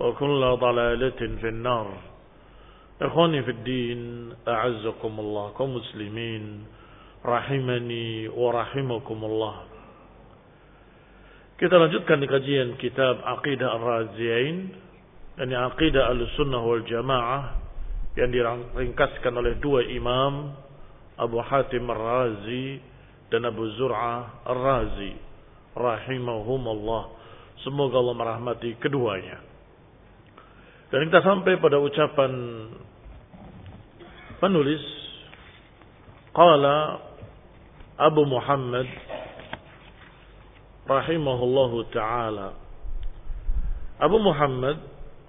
وكل ضلالة في النار إخواني في الدين أعزكم الله كمسلمين رحمني ورحمكم الله Kita lanjutkan di kajian kitab Aqidah Ar-Raziyain yakni Aqidah Al-Sunnah wal Jamaah yang diringkaskan oleh dua imam Abu Hatim Ar-Razi dan Abu Zur'ah Ar-Razi rahimahumullah. Semoga Allah merahmati keduanya. Dan kita sampai pada ucapan penulis qala Abu Muhammad rahimahullahu taala. Abu Muhammad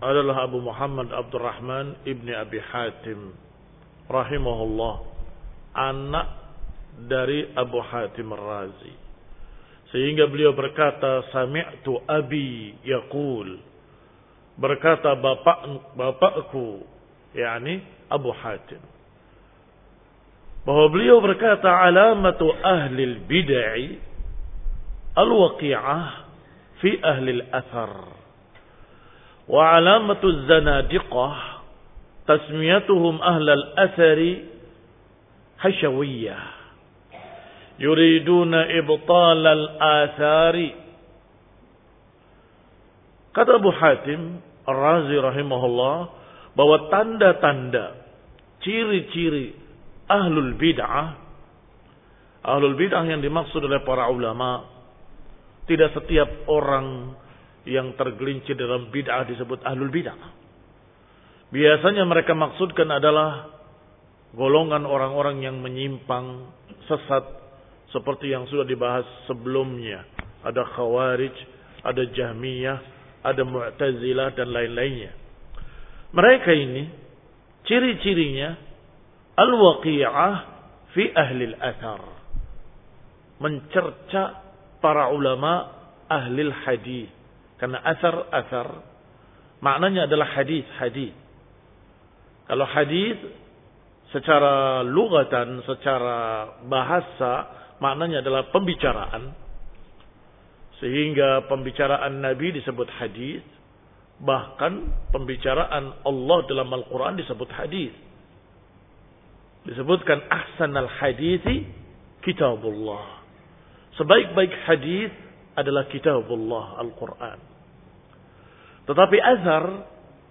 adalah Abu Muhammad Abdurrahman ibni Abi Hatim rahimahullah anak dari Abu Hatim Razi sehingga beliau berkata sami'tu abi yaqul berkata bapak bapakku yakni Abu Hatim bahwa beliau berkata alamatu ahli bid'ah al-waqi'ah fi ahli al-athar wa alamatu az-zanadiqah tasmiyatuhum ahli al-athari hashawiyah yuriduna ibtal al-athari kata Abu Hatim Ar-Razi rahimahullah bahwa tanda-tanda ciri-ciri ahlul bid'ah ahlul bid'ah yang dimaksud oleh para ulama tidak setiap orang yang tergelincir dalam bid'ah disebut ahlul bid'ah. Biasanya mereka maksudkan adalah golongan orang-orang yang menyimpang sesat seperti yang sudah dibahas sebelumnya. Ada khawarij ada jahmiyah ada mu'tazilah dan lain-lainnya mereka ini ciri-cirinya al-waqi'ah fi ahli al-athar. Mencerca para ulama ahli hadis. Karena asar-asar maknanya adalah hadis-hadis. Kalau hadis secara lugatan, secara bahasa maknanya adalah pembicaraan. Sehingga pembicaraan Nabi disebut hadis, bahkan pembicaraan Allah dalam Al-Qur'an disebut hadis. disebutkan ahsanal hadithi kitabullah. Sebaik-baik hadis adalah kitabullah Al-Quran. Tetapi azhar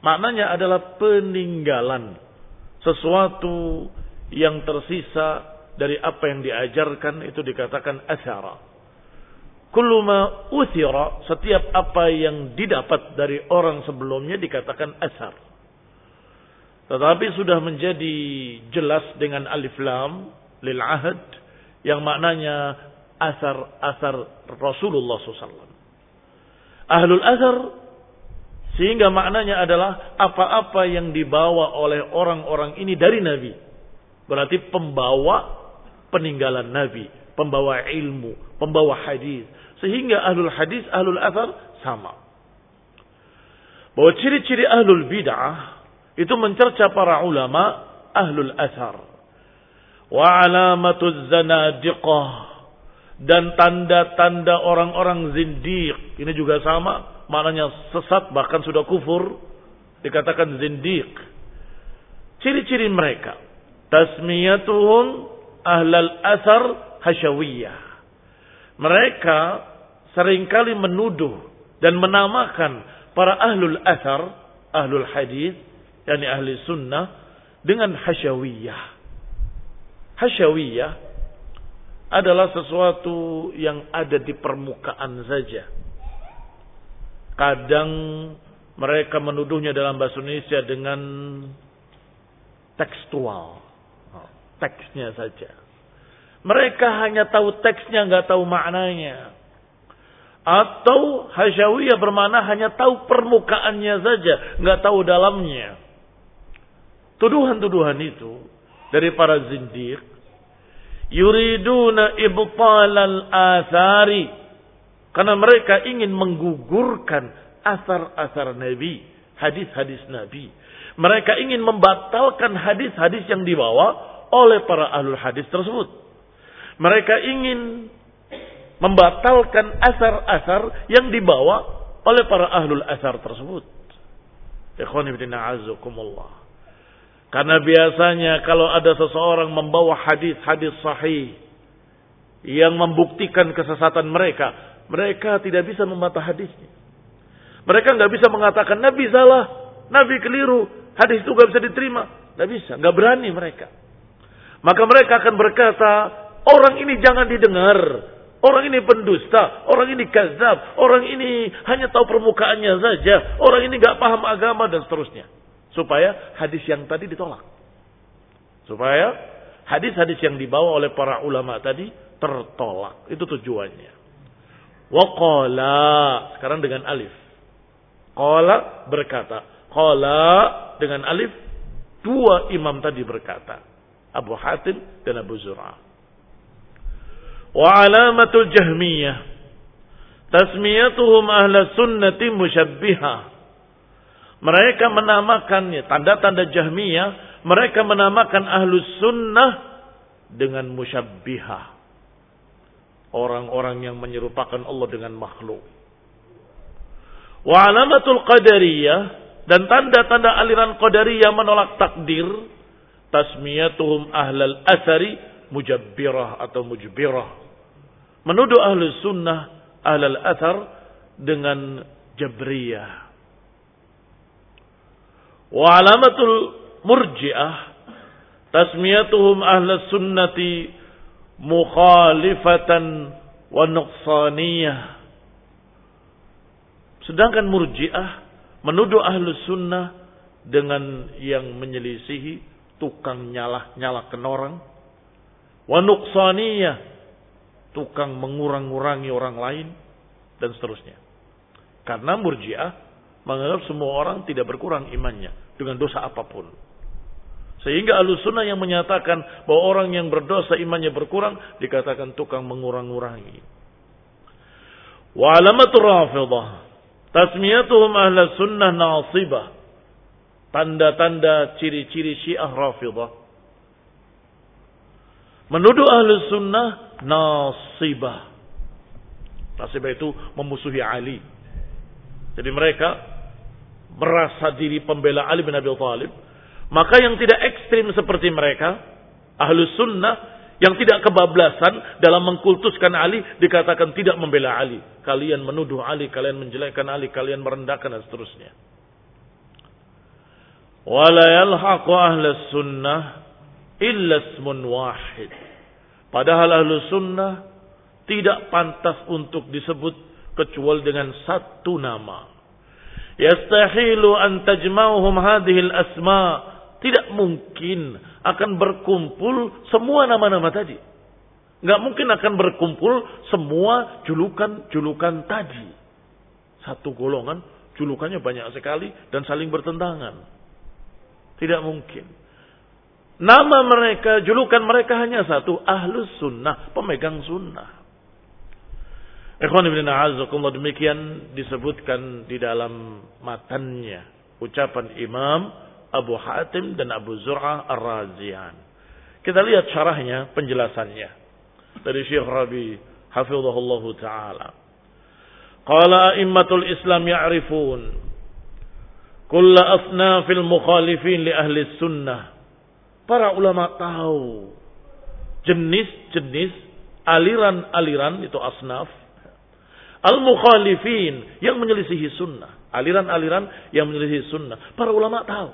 maknanya adalah peninggalan. Sesuatu yang tersisa dari apa yang diajarkan itu dikatakan azhara. Kulluma uthira, setiap apa yang didapat dari orang sebelumnya dikatakan azhar. Tetapi sudah menjadi jelas dengan alif lam lil ahad yang maknanya asar-asar Rasulullah SAW. Ahlul asar sehingga maknanya adalah apa-apa yang dibawa oleh orang-orang ini dari Nabi. Berarti pembawa peninggalan Nabi, pembawa ilmu, pembawa hadis. Sehingga ahlul hadis, ahlul asar sama. Bahwa ciri-ciri ahlul bid'ah itu mencerca para ulama ahlul asar. Wa alamatuz zanadiqah dan tanda-tanda orang-orang zindiq. Ini juga sama, maknanya sesat bahkan sudah kufur dikatakan zindiq. Ciri-ciri mereka, tasmiyatuhum ahlal asar hasyawiyah. Mereka sering kali menuduh dan menamakan para ahlul asar, ahlul hadis, yakni ahli sunnah dengan hasyawiyah. Hasyawiyah adalah sesuatu yang ada di permukaan saja. Kadang mereka menuduhnya dalam bahasa Indonesia dengan tekstual. Teksnya saja. Mereka hanya tahu teksnya, nggak tahu maknanya. Atau hasyawiyah bermana hanya tahu permukaannya saja, nggak tahu dalamnya. Tuduhan-tuduhan itu dari para zindiq yuriduna ibtalal athari karena mereka ingin menggugurkan asar-asar Nabi, hadis-hadis Nabi. Mereka ingin membatalkan hadis-hadis yang dibawa oleh para ahlul hadis tersebut. Mereka ingin membatalkan asar-asar yang dibawa oleh para ahlul asar tersebut. Karena biasanya kalau ada seseorang membawa hadis-hadis sahih yang membuktikan kesesatan mereka, mereka tidak bisa membantah hadisnya. Mereka nggak bisa mengatakan Nabi salah, Nabi keliru, hadis itu nggak bisa diterima, nggak bisa, nggak berani mereka. Maka mereka akan berkata, orang ini jangan didengar, orang ini pendusta, orang ini kazab, orang ini hanya tahu permukaannya saja, orang ini nggak paham agama dan seterusnya. Supaya hadis yang tadi ditolak. Supaya hadis-hadis yang dibawa oleh para ulama tadi tertolak. Itu tujuannya. Waqala. Sekarang dengan alif. Qala berkata. Qala dengan alif. Dua imam tadi berkata. Abu Hatim dan Abu Zur'ah. Wa alamatul jahmiyah. Tasmiyatuhum ahla sunnati musyabbihah mereka menamakannya, tanda-tanda jahmiyah, mereka menamakan ahlus sunnah dengan musyabbihah. Orang-orang yang menyerupakan Allah dengan makhluk. Wa alamatul qadariyah dan tanda-tanda aliran qadariyah menolak takdir. Tasmiyatuhum ahlal asari mujabbirah atau mujbirah. Menuduh ahlus sunnah ahlal asar dengan jabriyah Wa alamatul murji'ah tasmiyatuhum ahla sunnati mukhalifatan wa nuqsaniyah. Sedangkan murji'ah menuduh ahlu sunnah dengan yang menyelisihi tukang nyalah-nyalahkan orang. Wa nuqsaniyah tukang mengurang-urangi orang lain dan seterusnya. Karena murji'ah menganggap semua orang tidak berkurang imannya dengan dosa apa pun. Sehingga alusunah yang menyatakan bahwa orang yang berdosa imannya berkurang dikatakan tukang mengurang-urangi. Wa alamatul rafidah. Tasmiyatuhum ahla sunnah nasibah. Tanda-tanda ciri-ciri syiah rafidah. Menuduh ahlu sunnah nasibah. Nasibah itu memusuhi Ali. Jadi mereka merasa diri pembela Ali bin Abi Thalib, maka yang tidak ekstrim seperti mereka, Ahlus sunnah yang tidak kebablasan dalam mengkultuskan Ali dikatakan tidak membela Ali. Kalian menuduh Ali, kalian menjelekkan Ali, kalian merendahkan dan seterusnya. Wala yalhaqu ahlus sunnah illa ismun wahid. Padahal ahlus sunnah tidak pantas untuk disebut kecuali dengan satu nama. Yastahilu an tajma'uhum hadhihi al-asma' Tidak mungkin akan berkumpul semua nama-nama tadi. Nggak mungkin akan berkumpul semua julukan-julukan tadi. Satu golongan, julukannya banyak sekali dan saling bertentangan. Tidak mungkin. Nama mereka, julukan mereka hanya satu. Ahlus sunnah, pemegang sunnah. Ikhwan ibn a'azakumullah demikian disebutkan di dalam matanya ucapan Imam Abu Hatim dan Abu Zur'ah Ar-Razian. Kita lihat syarahnya, penjelasannya. Dari Syekh Rabi Hafizahullah Ta'ala. Qala a'immatul Islam ya'rifun kulla asnafil mukhalifin li ahli sunnah. Para ulama tahu jenis-jenis aliran-aliran itu asnaf. Al-mukhalifin yang menyelisihi sunnah. Aliran-aliran yang menyelisihi sunnah. Para ulama tahu.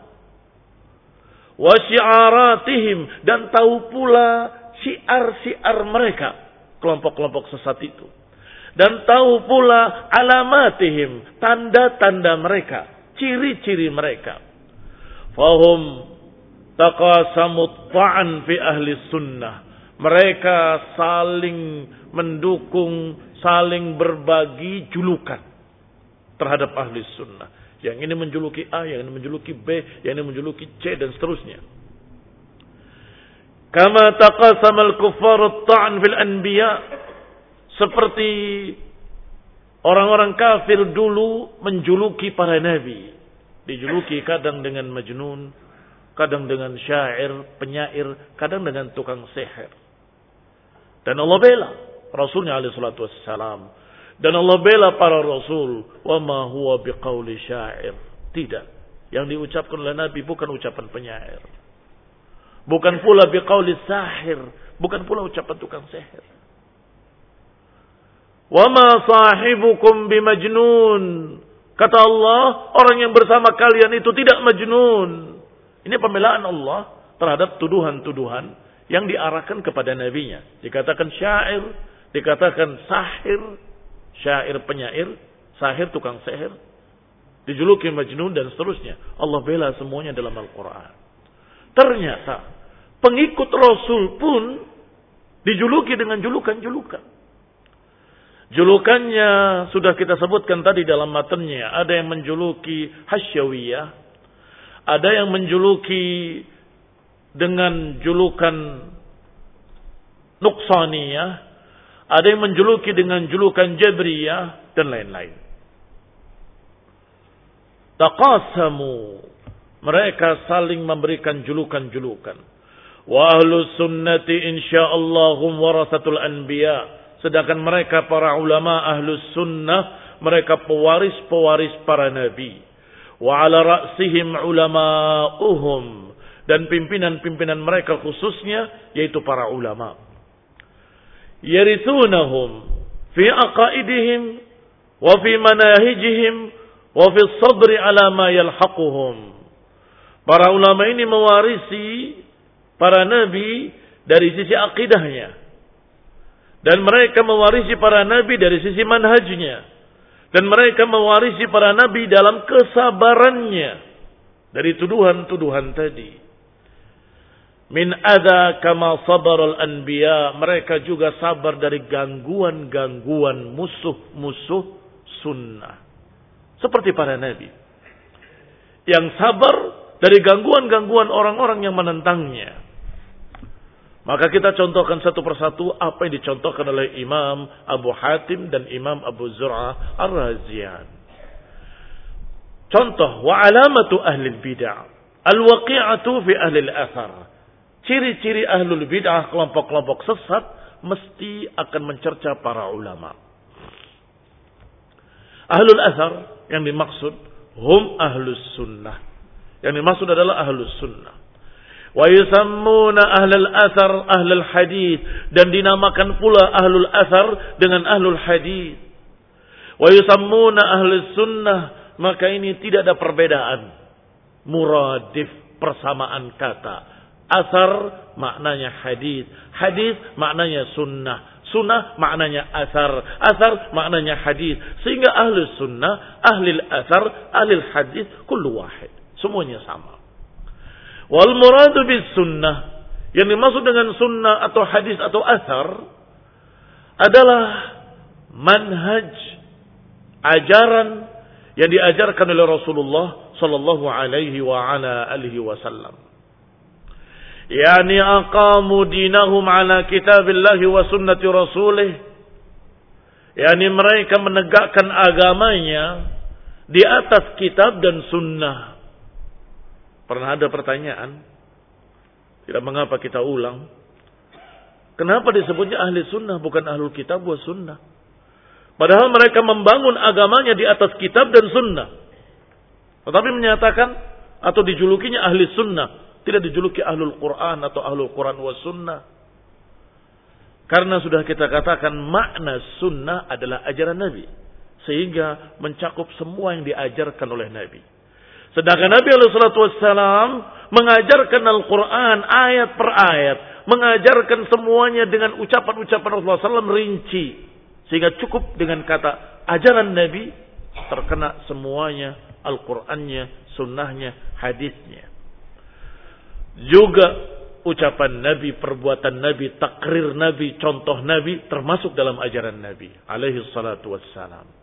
Wa syiaratihim dan tahu pula syiar-syiar mereka. Kelompok-kelompok sesat itu. Dan tahu pula alamatihim tanda-tanda mereka ciri-ciri mereka. Fahum taqasamut ta'an fi ahli sunnah mereka saling mendukung saling berbagi julukan terhadap ahli sunnah yang ini menjuluki A, yang ini menjuluki B, yang ini menjuluki C dan seterusnya. Kama taqasama al-kuffar at-ta'n fil anbiya seperti orang-orang kafir dulu menjuluki para nabi. Dijuluki kadang dengan majnun, kadang dengan syair, penyair, kadang dengan tukang sihir. Dan Allah bela Rasulnya alaihi salatu wassalam dan Allah bela para rasul. Wa ma huwa biqauli syair. Tidak. Yang diucapkan oleh Nabi bukan ucapan penyair. Bukan pula biqauli sahir. Bukan pula ucapan tukang sihir. Wa ma sahibukum bimajnun. Kata Allah, orang yang bersama kalian itu tidak majnun. Ini pembelaan Allah terhadap tuduhan-tuduhan yang diarahkan kepada nabinya. Dikatakan syair, dikatakan sahir, syair penyair, sahir tukang sihir, dijuluki majnun dan seterusnya. Allah bela semuanya dalam Al-Quran. Ternyata pengikut Rasul pun dijuluki dengan julukan-julukan. Julukannya sudah kita sebutkan tadi dalam matanya. Ada yang menjuluki hasyawiyah. Ada yang menjuluki dengan julukan nuksaniyah ada yang menjuluki dengan julukan Jabriyah dan lain-lain. Taqasamu. Mereka saling memberikan julukan-julukan. Wa ahlu sunnati insya'allahum warasatul anbiya. Sedangkan mereka para ulama ahlu sunnah. Mereka pewaris-pewaris para nabi wa ala ra'sihim ulama'uhum. Dan pimpinan-pimpinan mereka khususnya yaitu para ulama. Yarithunahum fi aqaidihim wa fi manahijihim wa fi sabri ala ma yalhaquhum. Para ulama ini mewarisi para nabi dari sisi akidahnya dan mereka mewarisi para nabi dari sisi manhajnya. Dan mereka mewarisi para nabi dalam kesabarannya. Dari tuduhan-tuduhan tadi. Min ada kama sabarul anbiya. Mereka juga sabar dari gangguan-gangguan musuh-musuh sunnah. Seperti para nabi. Yang sabar dari gangguan-gangguan orang-orang yang menentangnya maka kita contohkan satu persatu apa yang dicontohkan oleh Imam Abu Hatim dan Imam Abu Zur'ah Ar-Razian contoh wa alamatu ahli bid'ah al-waqi'atu fi ahli al-athar Ciri-ciri ahlul bid'ah kelompok-kelompok sesat mesti akan mencerca para ulama. Ahlul azhar yang dimaksud hum ahlus sunnah. Yang dimaksud adalah ahlus sunnah. Wa yusammuna ahlul athar ahlul hadis dan dinamakan pula ahlul athar dengan ahlul hadis. Wa yusammuna ahlus sunnah maka ini tidak ada perbedaan. Muradif persamaan kata. Asar maknanya hadis, hadis maknanya sunnah, Sunnah maknanya asar. Asar maknanya hadis. Sehingga ahli sunnah, ahli asar, ahli hadis, kullu wahid. Semuanya sama. Wal muradu bis sunnah. Yang dimaksud dengan sunnah atau hadis atau asar adalah manhaj ajaran yang diajarkan oleh Rasulullah sallallahu alaihi wa ala alihi wasallam. Yani aqamu dinahum ala kitabillahi wa sunnati rasulih. Yani mereka menegakkan agamanya di atas kitab dan sunnah pernah ada pertanyaan tidak mengapa kita ulang kenapa disebutnya ahli sunnah bukan ahlul kitab wa sunnah padahal mereka membangun agamanya di atas kitab dan sunnah tetapi menyatakan atau dijulukinya ahli sunnah tidak dijuluki ahlul Quran atau ahlul Quran wa sunnah. Karena sudah kita katakan makna sunnah adalah ajaran Nabi. Sehingga mencakup semua yang diajarkan oleh Nabi. Sedangkan Nabi SAW mengajarkan Al-Quran ayat per ayat. Mengajarkan semuanya dengan ucapan-ucapan Rasulullah SAW rinci. Sehingga cukup dengan kata ajaran Nabi terkena semuanya Al-Qur'annya, sunnahnya, hadisnya. Juga ucapan Nabi, perbuatan Nabi, takrir Nabi, contoh Nabi termasuk dalam ajaran Nabi alaihi salatu wassalam.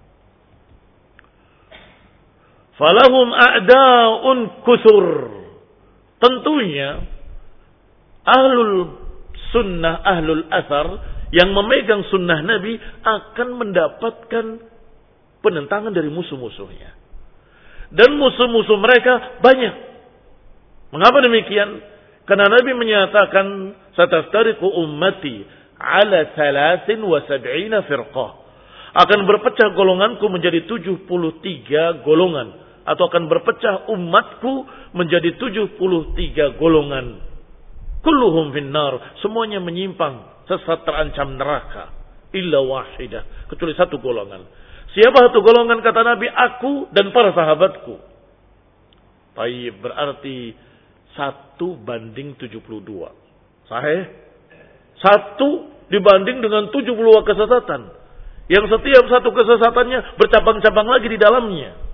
Falahum a'da'un kusur. Tentunya ahlul sunnah, ahlul athar yang memegang sunnah Nabi akan mendapatkan penentangan dari musuh-musuhnya. Dan musuh-musuh mereka banyak. Mengapa demikian? Karena Nabi menyatakan sataftariqu ummati ala thalathin wa sab'ina firqah. Akan berpecah golonganku menjadi 73 golongan. Atau akan berpecah umatku menjadi 73 golongan. Kulluhum finnar. Semuanya menyimpang. Sesat terancam neraka. Illa wahidah. Kecuali satu golongan. Siapa satu golongan kata Nabi? Aku dan para sahabatku. Baik, berarti satu banding 72. Sahih? Satu dibanding dengan 72 kesesatan. Yang setiap satu kesesatannya bercabang-cabang lagi di dalamnya.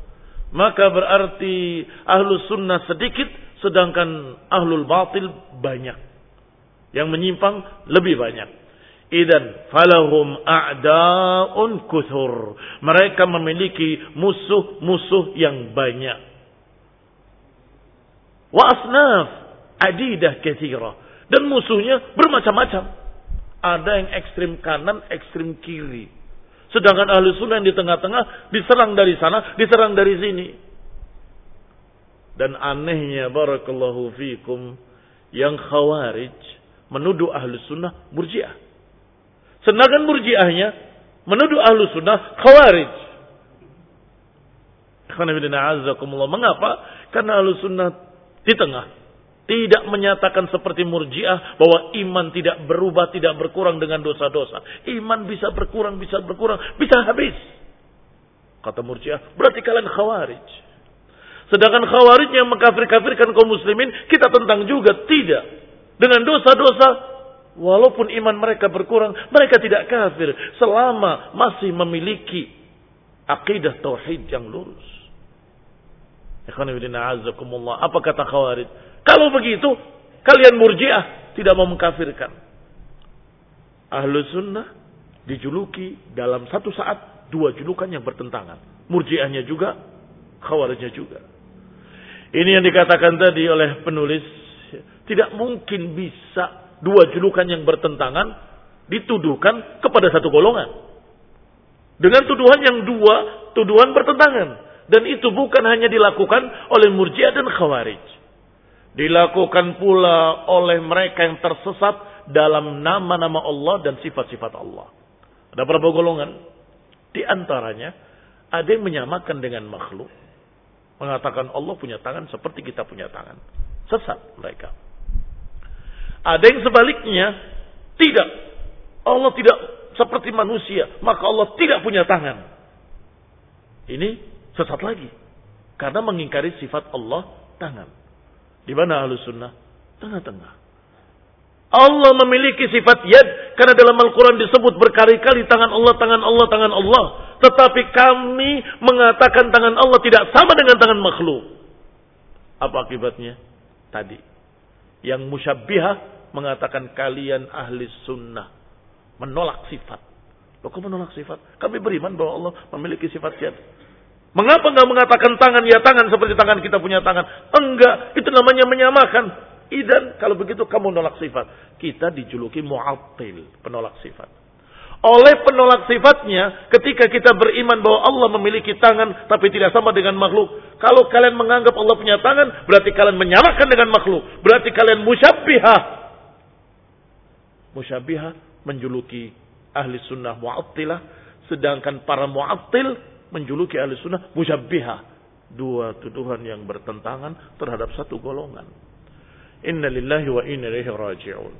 Maka berarti ahlus sunnah sedikit sedangkan ahlul batil banyak. Yang menyimpang lebih banyak. Idan falahum a'da'un kuthur. Mereka memiliki musuh-musuh yang banyak wa asnaf adidah kathira dan musuhnya bermacam-macam ada yang ekstrim kanan ekstrim kiri sedangkan ahli sunnah yang di tengah-tengah diserang dari sana diserang dari sini dan anehnya barakallahu fikum yang khawarij menuduh ahli sunnah murjiah sedangkan murjiahnya menuduh ahli sunnah khawarij Mengapa? Karena ahli sunnah di tengah. Tidak menyatakan seperti murjiah bahwa iman tidak berubah, tidak berkurang dengan dosa-dosa. Iman bisa berkurang, bisa berkurang, bisa habis. Kata murjiah, berarti kalian khawarij. Sedangkan khawarij yang mengkafir-kafirkan kaum muslimin, kita tentang juga. Tidak. Dengan dosa-dosa, walaupun iman mereka berkurang, mereka tidak kafir. Selama masih memiliki akidah tauhid yang lurus. Apa kata Khawarij? Kalau begitu, kalian murjiah tidak mau mengkafirkan. Ahlu sunnah dijuluki dalam satu saat dua julukan yang bertentangan. Murjiahnya juga, khawarijnya juga. Ini yang dikatakan tadi oleh penulis. Tidak mungkin bisa dua julukan yang bertentangan dituduhkan kepada satu golongan. Dengan tuduhan yang dua, tuduhan bertentangan. Dan itu bukan hanya dilakukan oleh murjiah dan khawarij. Dilakukan pula oleh mereka yang tersesat dalam nama-nama Allah dan sifat-sifat Allah. Ada berapa golongan? Di antaranya ada yang menyamakan dengan makhluk. Mengatakan Allah punya tangan seperti kita punya tangan. Sesat mereka. Ada yang sebaliknya, tidak. Allah tidak seperti manusia, maka Allah tidak punya tangan. Ini sesat lagi. Karena mengingkari sifat Allah tangan. Di mana ahlu sunnah? Tengah-tengah. Allah memiliki sifat yad karena dalam Al-Quran disebut berkali-kali tangan Allah, tangan Allah, tangan Allah. Tetapi kami mengatakan tangan Allah tidak sama dengan tangan makhluk. Apa akibatnya? Tadi. Yang musyabihah mengatakan kalian ahli sunnah. Menolak sifat. Loh kok menolak sifat? Kami beriman bahwa Allah memiliki sifat yad. Mengapa enggak mengatakan tangan ya tangan seperti tangan kita punya tangan? Enggak, itu namanya menyamakan. Idan kalau begitu kamu nolak sifat. Kita dijuluki mu'attil, penolak sifat. Oleh penolak sifatnya, ketika kita beriman bahwa Allah memiliki tangan tapi tidak sama dengan makhluk. Kalau kalian menganggap Allah punya tangan, berarti kalian menyamakan dengan makhluk. Berarti kalian musyabbihah. Musyabbihah menjuluki ahli sunnah mu'attilah. Sedangkan para mu'attil menjuluki ahli sunnah musyabbihah. Dua tuduhan yang bertentangan terhadap satu golongan. Inna lillahi wa inna ilaihi raji'un.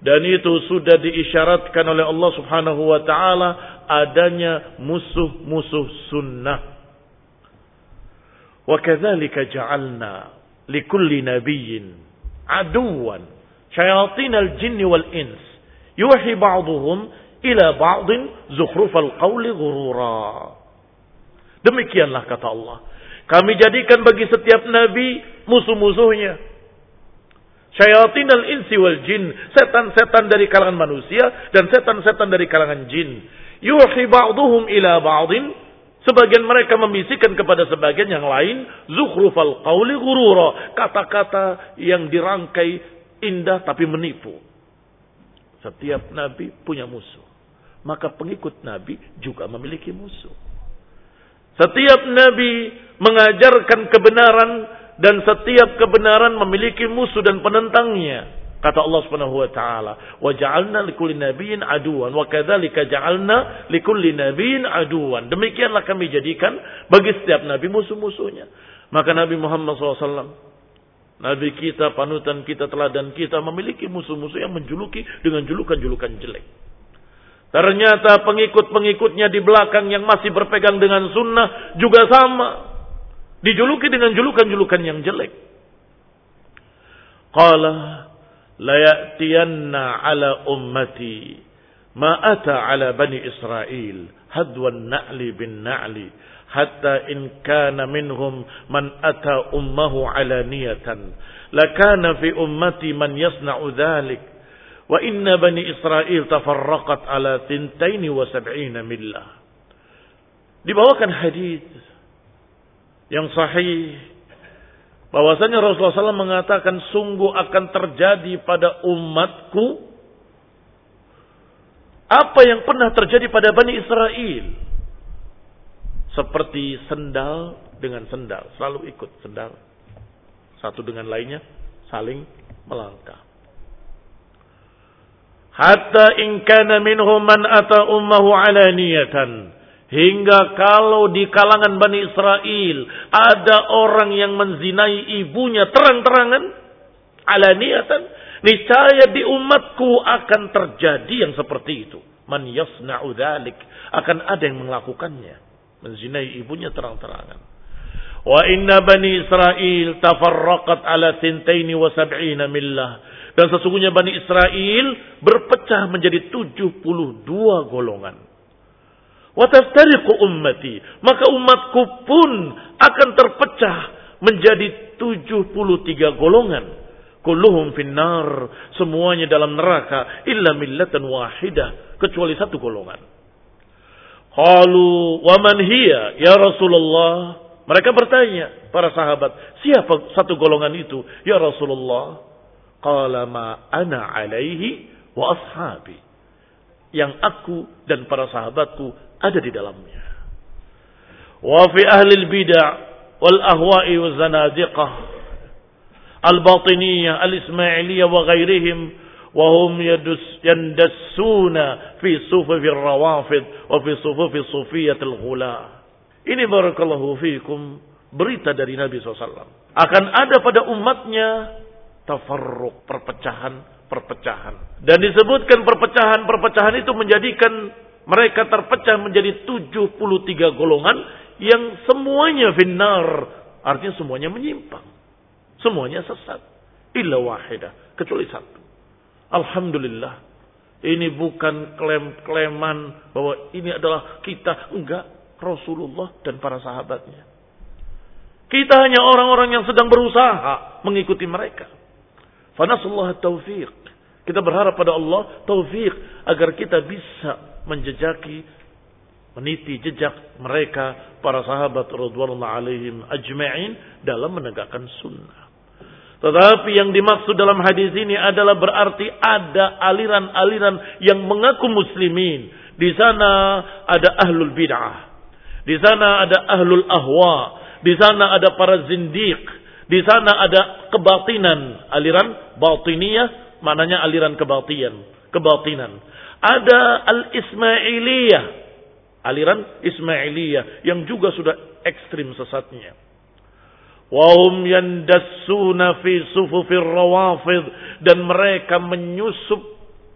Dan itu sudah diisyaratkan oleh Allah Subhanahu wa taala adanya musuh-musuh sunnah. Wa kadzalika ja'alna likulli nabiyyin aduwan syayatin al-jinn wal ins yuhi ba'dhum ila ba'dhin zukhrufal qawli ghurura. Demikianlah kata Allah. Kami jadikan bagi setiap nabi musuh-musuhnya Syayatin al-insi wal jin. Setan-setan dari kalangan manusia dan setan-setan dari kalangan jin. Yuhi ba'duhum ila ba'din. Sebagian mereka membisikkan kepada sebagian yang lain. Zukhrufal qawli gurura. Kata-kata yang dirangkai indah tapi menipu. Setiap nabi punya musuh. Maka pengikut nabi juga memiliki musuh. Setiap nabi mengajarkan kebenaran dan setiap kebenaran memiliki musuh dan penentangnya. Kata Allah Subhanahu wa taala, "Wa ja'alna likulli nabiyyin aduwan wa kadzalika ja'alna likulli nabiyyin aduwan." Demikianlah kami jadikan bagi setiap nabi musuh-musuhnya. Maka Nabi Muhammad SAW Nabi kita, panutan kita, teladan kita memiliki musuh-musuh yang menjuluki dengan julukan-julukan jelek. Ternyata pengikut-pengikutnya di belakang yang masih berpegang dengan sunnah juga sama. Dijuluki dengan julukan-julukan yang jelek. Qala la ya'tiyanna ala ummati ma ata ala bani Israel hadwan na'li bin na'li hatta in kana minhum man ata ummahu alaniyatan lakana fi ummati man yasna'u dhalik wa inna bani Israel tafarraqat ala tintaini wa sab'ina millah. Dibawakan hadis yang sahih bahwasanya Rasulullah SAW mengatakan sungguh akan terjadi pada umatku apa yang pernah terjadi pada Bani Israel. Seperti sendal dengan sendal selalu ikut sendal. Satu dengan lainnya saling melangkah hatta in kana minhum man ata ummahu alaniyatan Hingga kalau di kalangan Bani Israel ada orang yang menzinai ibunya terang-terangan, alaniatan, niscaya di umatku akan terjadi yang seperti itu. Man yasna'u dhalik. Akan ada yang melakukannya. Menzinai ibunya terang-terangan. Wa inna Bani Israel tafarraqat ala tintaini wa sab'ina millah. Dan sesungguhnya Bani Israel berpecah menjadi 72 golongan. Wataftariqu ummati. Maka umatku pun akan terpecah menjadi 73 golongan. Kulluhum finnar. Semuanya dalam neraka. Illa millatan wahidah. Kecuali satu golongan. Qalu wa man hiya ya Rasulullah. Mereka bertanya para sahabat, siapa satu golongan itu? Ya Rasulullah. Qala ma ana alaihi wa ashabi. Yang aku dan para sahabatku ada di dalamnya. Wa fi ahli bid'ah wal ahwa'i wa zanadiqah al-batiniyah al-ismailiyah wa ghairihim wa hum yandassuna fi sufufi rawafid wa fi sufufi sufiyyat al-ghula. Ini barakallahu fiikum berita dari Nabi SAW. Akan ada pada umatnya tafarruq perpecahan perpecahan. Dan disebutkan perpecahan-perpecahan itu menjadikan mereka terpecah menjadi 73 golongan yang semuanya finnar. Artinya semuanya menyimpang. Semuanya sesat. Illa wahidah. Kecuali satu. Alhamdulillah. Ini bukan klaim-klaiman bahwa ini adalah kita. Enggak. Rasulullah dan para sahabatnya. Kita hanya orang-orang yang sedang berusaha mengikuti mereka. Fanasullah taufiq. Kita berharap pada Allah taufik agar kita bisa menjejaki meniti jejak mereka para sahabat radhiyallahu alaihim ajma'in dalam menegakkan sunnah. Tetapi yang dimaksud dalam hadis ini adalah berarti ada aliran-aliran yang mengaku muslimin. Di sana ada ahlul bid'ah. Di sana ada ahlul ahwa. Di sana ada para zindiq. Di sana ada kebatinan. Aliran batiniyah maknanya aliran kebatinan. Kebatinan. Ada al-ismailiyah. Aliran Ismailiyah yang juga sudah ekstrim sesatnya. Wahum yandassuna fi sufufir rawafid. Dan mereka menyusup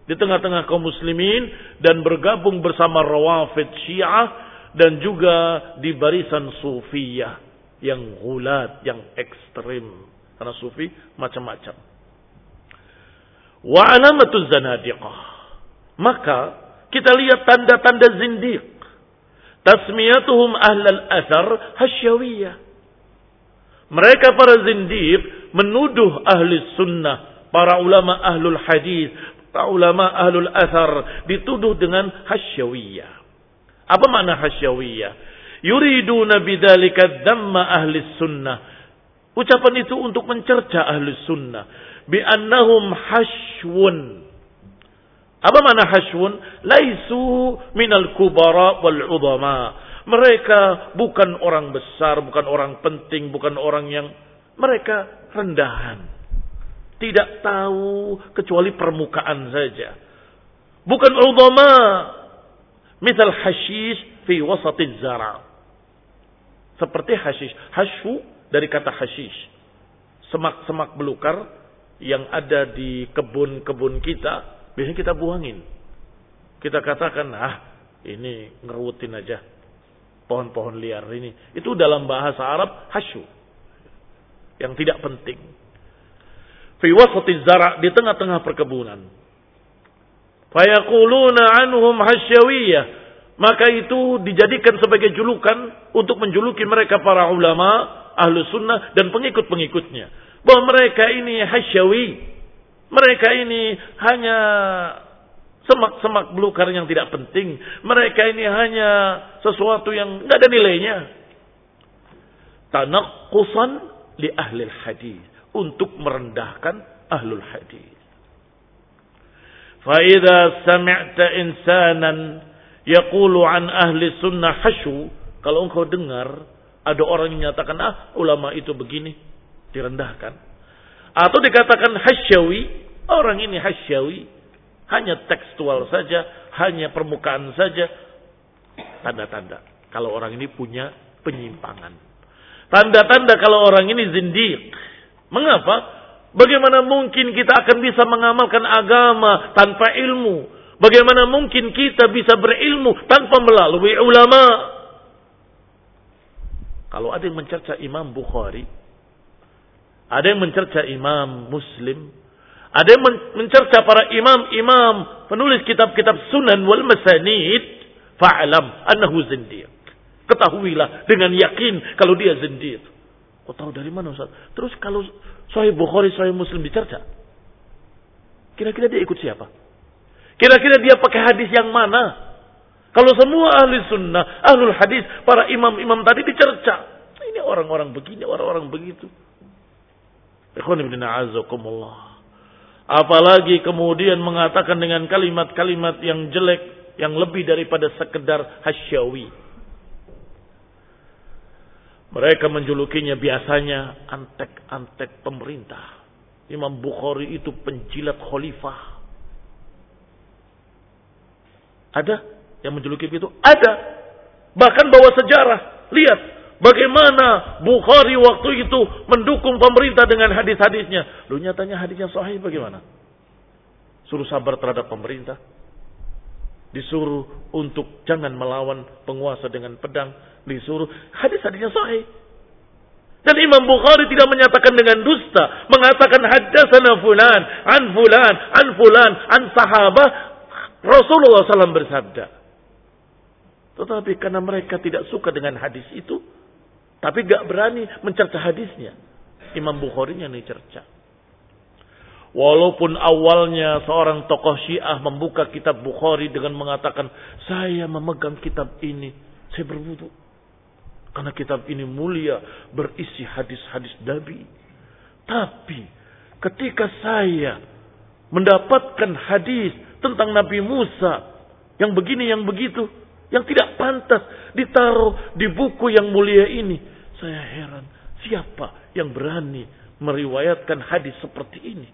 di tengah-tengah kaum muslimin. Dan bergabung bersama rawafid syiah. Dan juga di barisan sufiyah. Yang gulat, yang ekstrim. Karena sufi macam-macam. Wa alamatuz zanadiqah. Maka kita lihat tanda-tanda zindiq. Tasmiyatuhum ahlal athar hasyawiyah mereka para zindiq menuduh ahli sunnah, para ulama ahlul hadis, para ulama ahlul athar dituduh dengan hasyawiyah. Apa makna hasyawiyah? Yuriduna bidzalika dhamma ahli sunnah. Ucapan itu untuk mencerca ahli sunnah. Bi'annahum hashwun. Apa makna hashwun? Laisu minal kubara wal udama mereka bukan orang besar, bukan orang penting, bukan orang yang mereka rendahan. Tidak tahu kecuali permukaan saja. Bukan ulama. Misal hashish fi wasatiz zara. Seperti hashish. Hashu dari kata hashish. Semak-semak belukar yang ada di kebun-kebun kita. Biasanya kita buangin. Kita katakan, ah ini ngerutin aja pohon-pohon liar ini. Itu dalam bahasa Arab hasyu. Yang tidak penting. Fi wasati zara' di tengah-tengah perkebunan. Fayaquluna anhum hasyawiyah. Maka itu dijadikan sebagai julukan untuk menjuluki mereka para ulama, ahlu sunnah dan pengikut-pengikutnya. Bahwa mereka ini hasyawi. Mereka ini hanya semak-semak belukar yang tidak penting. Mereka ini hanya sesuatu yang tidak ada nilainya. Tanakkusan li ahli hadis untuk merendahkan ahlul hadis. Faida sami'ta insanan yaqulu an ahli sunnah hasyu, kalau engkau dengar ada orang yang menyatakan ah ulama itu begini direndahkan atau dikatakan hasyawi, orang ini hasyawi, hanya tekstual saja, hanya permukaan saja. Tanda-tanda. Kalau orang ini punya penyimpangan. Tanda-tanda kalau orang ini zindiq. Mengapa? Bagaimana mungkin kita akan bisa mengamalkan agama tanpa ilmu? Bagaimana mungkin kita bisa berilmu tanpa melalui ulama? Kalau ada yang mencerca Imam Bukhari, ada yang mencerca Imam Muslim, ada yang mencerca para imam-imam penulis kitab-kitab sunan wal masanid. Fa'alam annahu zindiq. Ketahuilah dengan yakin kalau dia zindiq. Kau tahu dari mana Ustaz? Terus kalau Sahih Bukhari, Sahih Muslim dicerca. Kira-kira dia ikut siapa? Kira-kira dia pakai hadis yang mana? Kalau semua ahli sunnah, ahlul hadis, para imam-imam tadi dicerca. Ini orang-orang begini, orang-orang begitu. Apalagi kemudian mengatakan dengan kalimat-kalimat yang jelek yang lebih daripada sekedar hasyawi. Mereka menjulukinya biasanya antek-antek pemerintah. Imam Bukhari itu penjilat khalifah. Ada yang menjuluki itu? Ada. Bahkan bawa sejarah. Lihat Bagaimana Bukhari waktu itu mendukung pemerintah dengan hadis-hadisnya? Lu nyatanya hadisnya sahih bagaimana? Suruh sabar terhadap pemerintah. Disuruh untuk jangan melawan penguasa dengan pedang. Disuruh hadis-hadisnya sahih. Dan Imam Bukhari tidak menyatakan dengan dusta. Mengatakan hadasana fulan, an fulan, an fulan, an sahabah. Rasulullah SAW bersabda. Tetapi karena mereka tidak suka dengan hadis itu. Tapi gak berani mencerca hadisnya. Imam Bukhari yang dicerca. Walaupun awalnya seorang tokoh syiah membuka kitab Bukhari dengan mengatakan. Saya memegang kitab ini. Saya berwudu karena kitab ini mulia, berisi hadis-hadis Nabi. Tapi ketika saya mendapatkan hadis tentang Nabi Musa yang begini yang begitu, yang tidak pantas ditaruh di buku yang mulia ini, saya heran siapa yang berani meriwayatkan hadis seperti ini?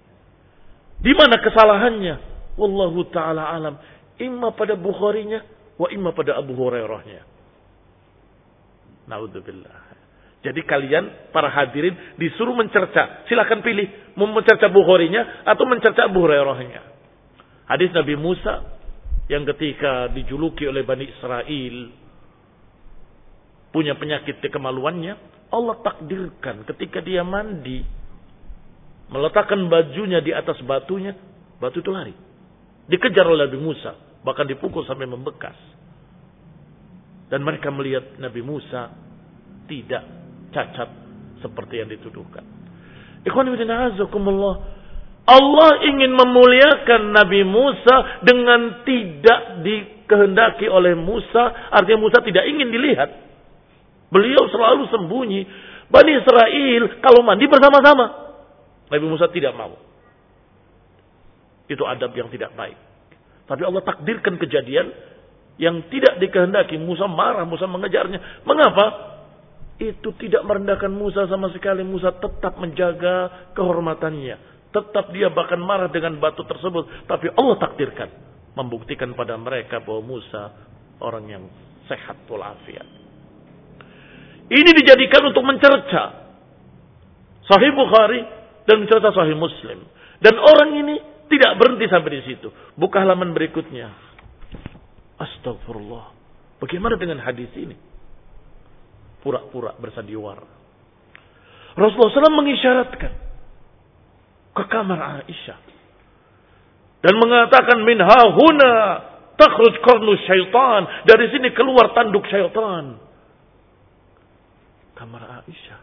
Di mana kesalahannya? Wallahu taala alam. Imma pada Bukharinya, wa imma pada Abu Hurairahnya. Naudzubillah. Jadi kalian para hadirin disuruh mencerca. Silakan pilih mau mencerca Bukharinya atau mencerca Abu Hurairahnya. Hadis Nabi Musa yang ketika dijuluki oleh Bani Israel punya penyakit kemaluannya, Allah takdirkan ketika dia mandi meletakkan bajunya di atas batunya, batu itu lari. Dikejar oleh Nabi Musa, bahkan dipukul sampai membekas. Dan mereka melihat Nabi Musa tidak cacat seperti yang dituduhkan. Ikhwan Allah ingin memuliakan Nabi Musa dengan tidak dikehendaki oleh Musa. Artinya Musa tidak ingin dilihat. Beliau selalu sembunyi. Bani Israel kalau mandi bersama-sama. Nabi Musa tidak mau. Itu adab yang tidak baik. Tapi Allah takdirkan kejadian yang tidak dikehendaki. Musa marah, Musa mengejarnya. Mengapa? Itu tidak merendahkan Musa sama sekali. Musa tetap menjaga kehormatannya. Tetap dia bahkan marah dengan batu tersebut. Tapi Allah takdirkan. Membuktikan pada mereka bahwa Musa orang yang sehat walafiat. Ini dijadikan untuk mencerca. Sahih Bukhari dan mencerca Sahih Muslim. Dan orang ini tidak berhenti sampai di situ. Buka halaman berikutnya. Astagfirullah. Bagaimana dengan hadis ini? Pura-pura bersandiwara. Rasulullah SAW mengisyaratkan ke kamar Aisyah. Dan mengatakan min hahuna takhruj qarnu syaitan. Dari sini keluar tanduk syaitan. Kamar Aisyah.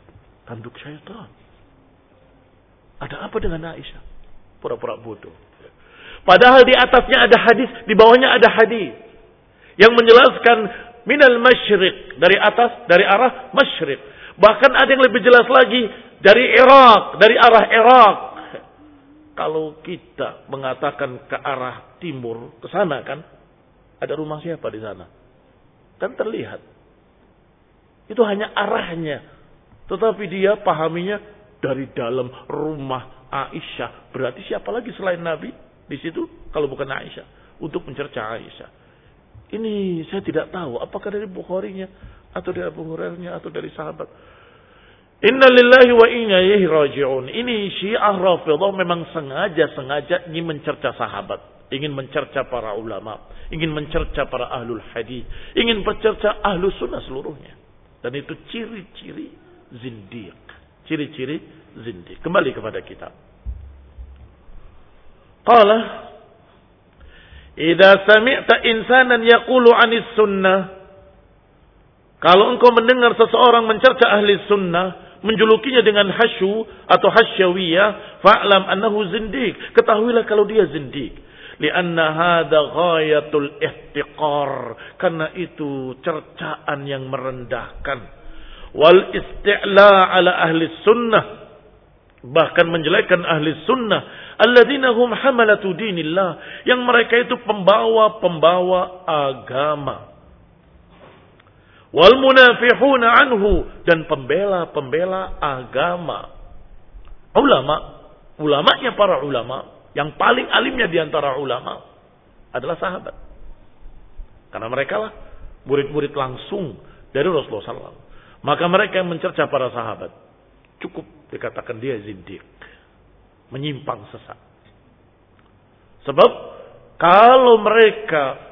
Tanduk syaitan. Ada apa dengan Aisyah? Pura-pura bodoh. Padahal di atasnya ada hadis, di bawahnya ada hadis yang menjelaskan minal masyriq dari atas dari arah masyriq. Bahkan ada yang lebih jelas lagi dari Irak, dari arah Irak. Kalau kita mengatakan ke arah timur, ke sana kan, ada rumah siapa di sana? Kan terlihat. Itu hanya arahnya. Tetapi dia pahaminya dari dalam rumah Aisyah. Berarti siapa lagi selain Nabi di situ kalau bukan Aisyah untuk mencerca Aisyah. Ini saya tidak tahu apakah dari Bukharinya atau dari Abu Hurairahnya atau dari sahabat. Inna lillahi wa inna ilaihi raji'un. Ini Syiah Rafidah memang sengaja-sengaja ingin mencerca sahabat, ingin mencerca para ulama, ingin mencerca para ahlul hadis, ingin mencerca ahlu sunnah seluruhnya. Dan itu ciri-ciri zindiq. Ciri-ciri zindiq. Kembali kepada kitab. Qala Idza sami'ta insanan yaqulu 'anis sunnah kalau engkau mendengar seseorang mencerca ahli sunnah, menjulukinya dengan hasyu atau hasyawiyah, fa'lam annahu zindiq. Ketahuilah kalau dia zindiq. Lianna hadha ghayatul ihtiqar. Karena itu cercaan yang merendahkan. Wal isti'la ala ahli sunnah bahkan menjelekkan ahli sunnah alladzina hum hamalatu dinillah yang mereka itu pembawa-pembawa agama wal munafihuna anhu. Dan pembela-pembela agama. Ulama. Ulamanya para ulama. Yang paling alimnya di antara ulama. Adalah sahabat. Karena mereka lah murid-murid langsung dari Rasulullah SAW maka mereka yang mencerca para sahabat. Cukup dikatakan dia zindiq. Menyimpang sesat. Sebab kalau mereka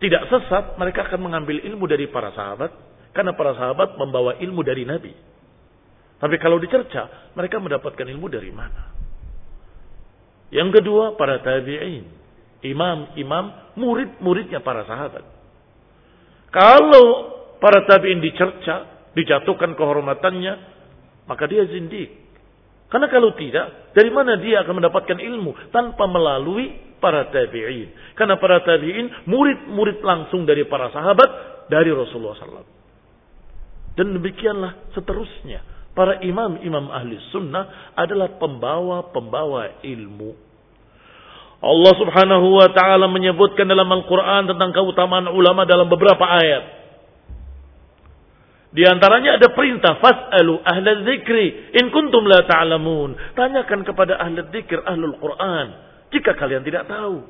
tidak sesat, mereka akan mengambil ilmu dari para sahabat. Karena para sahabat membawa ilmu dari Nabi. Tapi kalau dicerca, mereka mendapatkan ilmu dari mana? Yang kedua, para tabi'in. Imam-imam, murid-muridnya para sahabat. Kalau para tabi'in dicerca, dijatuhkan kehormatannya, maka dia zindik. Karena kalau tidak, dari mana dia akan mendapatkan ilmu tanpa melalui para tabi'in? Karena para tabi'in murid-murid langsung dari para sahabat dari Rasulullah SAW. Dan demikianlah seterusnya. Para imam-imam ahli sunnah adalah pembawa-pembawa ilmu. Allah subhanahu wa ta'ala menyebutkan dalam Al-Quran tentang keutamaan ulama dalam beberapa ayat. Di antaranya ada perintah fas'alu ahla dzikri in kuntum la ta'lamun. Tanyakan kepada ahli dzikir ahlul Quran jika kalian tidak tahu.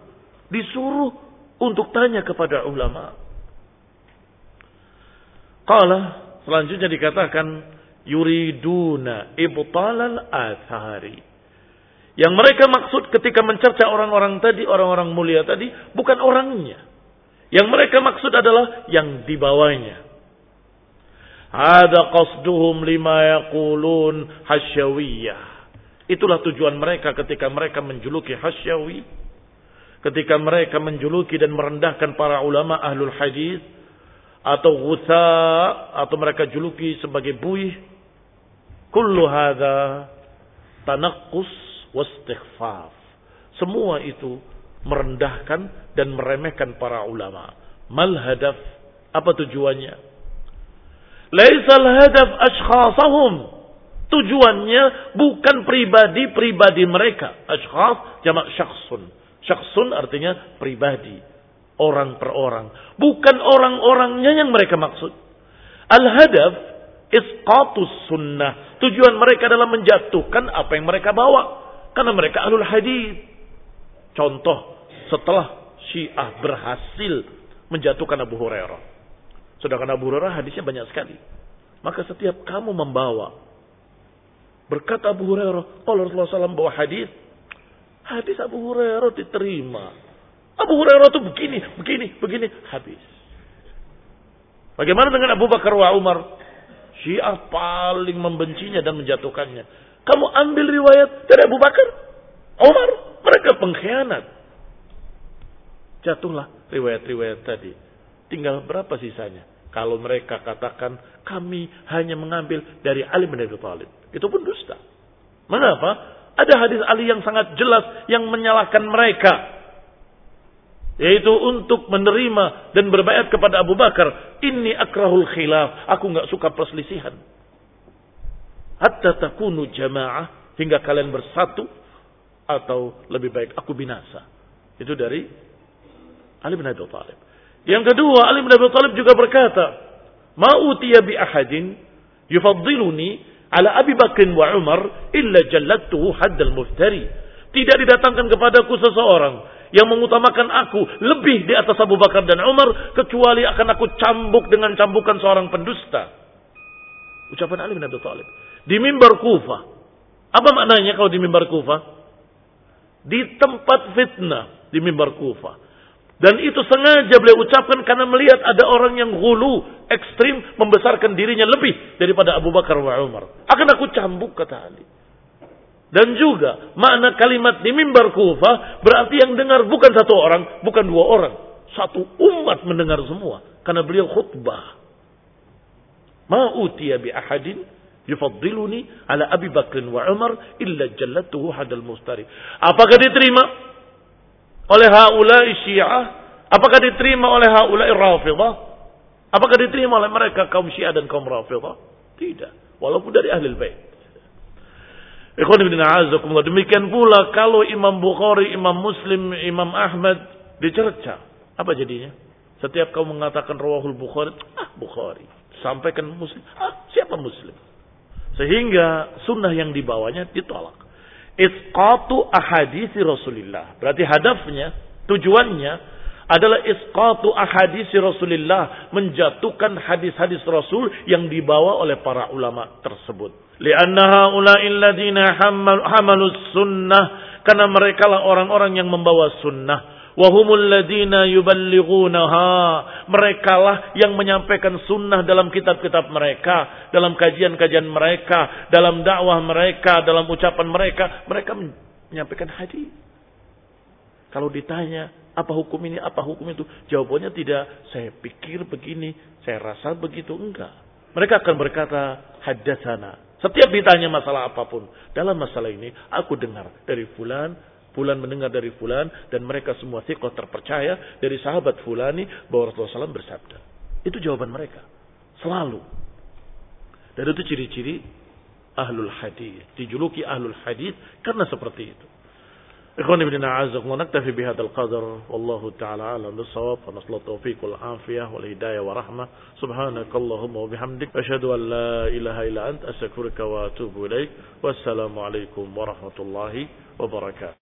Disuruh untuk tanya kepada ulama. Qala selanjutnya dikatakan yuriduna ibtalal athari. Yang mereka maksud ketika mencerca orang-orang tadi, orang-orang mulia tadi, bukan orangnya. Yang mereka maksud adalah yang dibawanya ada qasduhum lima yaqulun hasyawiyah. Itulah tujuan mereka ketika mereka menjuluki hasyawi. Ketika mereka menjuluki dan merendahkan para ulama ahlul hadis atau ghusa atau mereka juluki sebagai buih. Kullu hadha tanaqqus wastighfaf. Semua itu merendahkan dan meremehkan para ulama. Mal hadaf? Apa tujuannya? Laisal hadaf ashkhasahum. Tujuannya bukan pribadi-pribadi mereka. Ashkhas jamak syakhsun. Syakhsun artinya pribadi. Orang per orang. Bukan orang-orangnya yang mereka maksud. Al-hadaf isqatus sunnah. Tujuan mereka adalah menjatuhkan apa yang mereka bawa. Karena mereka alul hadith. Contoh, setelah Syiah berhasil menjatuhkan Abu Hurairah. Sedangkan Abu Hurairah hadisnya banyak sekali. Maka setiap kamu membawa berkata Abu Hurairah, kalau Rasulullah SAW bawa hadis, hadis Abu Hurairah diterima. Abu Hurairah itu begini, begini, begini, habis. Bagaimana dengan Abu Bakar wa Umar? Syiah paling membencinya dan menjatuhkannya. Kamu ambil riwayat dari Abu Bakar, Umar, mereka pengkhianat. Jatuhlah riwayat-riwayat tadi. Tinggal berapa sisanya? Kalau mereka katakan kami hanya mengambil dari Ali bin Abi Thalib. Itu pun dusta. Mengapa? Ada hadis Ali yang sangat jelas yang menyalahkan mereka. Yaitu untuk menerima dan berbayat kepada Abu Bakar. Ini akrahul khilaf. Aku nggak suka perselisihan. Hatta takunu jamaah. Hingga kalian bersatu. Atau lebih baik aku binasa. Itu dari Ali bin Abi Thalib. Yang kedua, Ali bin Abi Thalib juga berkata, "Ma utiya bi ahadin yufaddiluni ala Abi Bakr wa Umar illa jallattuhu haddal muftari." Tidak didatangkan kepadaku seseorang yang mengutamakan aku lebih di atas Abu Bakar dan Umar kecuali akan aku cambuk dengan cambukan seorang pendusta. Ucapan Ali bin Abi Thalib di mimbar Kufah. Apa maknanya kalau di mimbar Kufah? Di tempat fitnah di mimbar Kufah dan itu sengaja beliau ucapkan karena melihat ada orang yang hulu, ekstrim, membesarkan dirinya lebih daripada Abu Bakar wa Umar. Akan aku cambuk, kata Ali. Dan juga makna kalimat di mimbar kufah berarti yang dengar bukan satu orang, bukan dua orang. Satu umat mendengar semua. Karena beliau khutbah. Ma'utiya bi ahadin ala Abi Bakr wa Umar illa jallatuhu hadal mustari. Apakah diterima? Oleh haulai syiah? Apakah diterima oleh haulai rafidah? Apakah diterima oleh mereka kaum syiah dan kaum rafidah? Tidak. Walaupun dari ahli bait. Ikhwan ibn a'azakumullah. Demikian pula kalau Imam Bukhari, Imam Muslim, Imam Ahmad dicerca. Apa jadinya? Setiap kau mengatakan rawahul Bukhari, ah Bukhari. Sampaikan Muslim, ah siapa Muslim? Sehingga sunnah yang dibawanya ditolak isqatu ahadisi Rasulullah. Berarti hadafnya, tujuannya adalah isqatu ahadisi Rasulullah, menjatuhkan hadis-hadis Rasul yang dibawa oleh para ulama tersebut. Lianna haula'il ladzina hamalus sunnah karena mereka lah orang-orang yang membawa sunnah Wahumul ladina yuballighunaha. Mereka lah yang menyampaikan sunnah dalam kitab-kitab mereka, dalam kajian-kajian mereka, dalam dakwah mereka, dalam ucapan mereka. Mereka menyampaikan hadis. Kalau ditanya, apa hukum ini, apa hukum itu? Jawabannya tidak, saya pikir begini, saya rasa begitu. Enggak. Mereka akan berkata, hadatsana. Setiap ditanya masalah apa pun. Dalam masalah ini, aku dengar dari fulan, Fulan mendengar dari Fulan dan mereka semua thiqah terpercaya dari sahabat Fulani bahwa Rasulullah SAW bersabda. Itu jawaban mereka. Selalu. Dan itu ciri-ciri ahlul hadis. Dijuluki ahlul hadis karena seperti itu. إخواني بن أعزكم ونكتفي بهذا القدر والله تعالى أعلم بالصواب ونصل التوفيق والعافية والهداية ورحمة سبحانك اللهم وبحمدك أشهد أن لا إله إلا أنت أستغفرك وأتوب إليك والسلام عليكم ورحمة الله وبركاته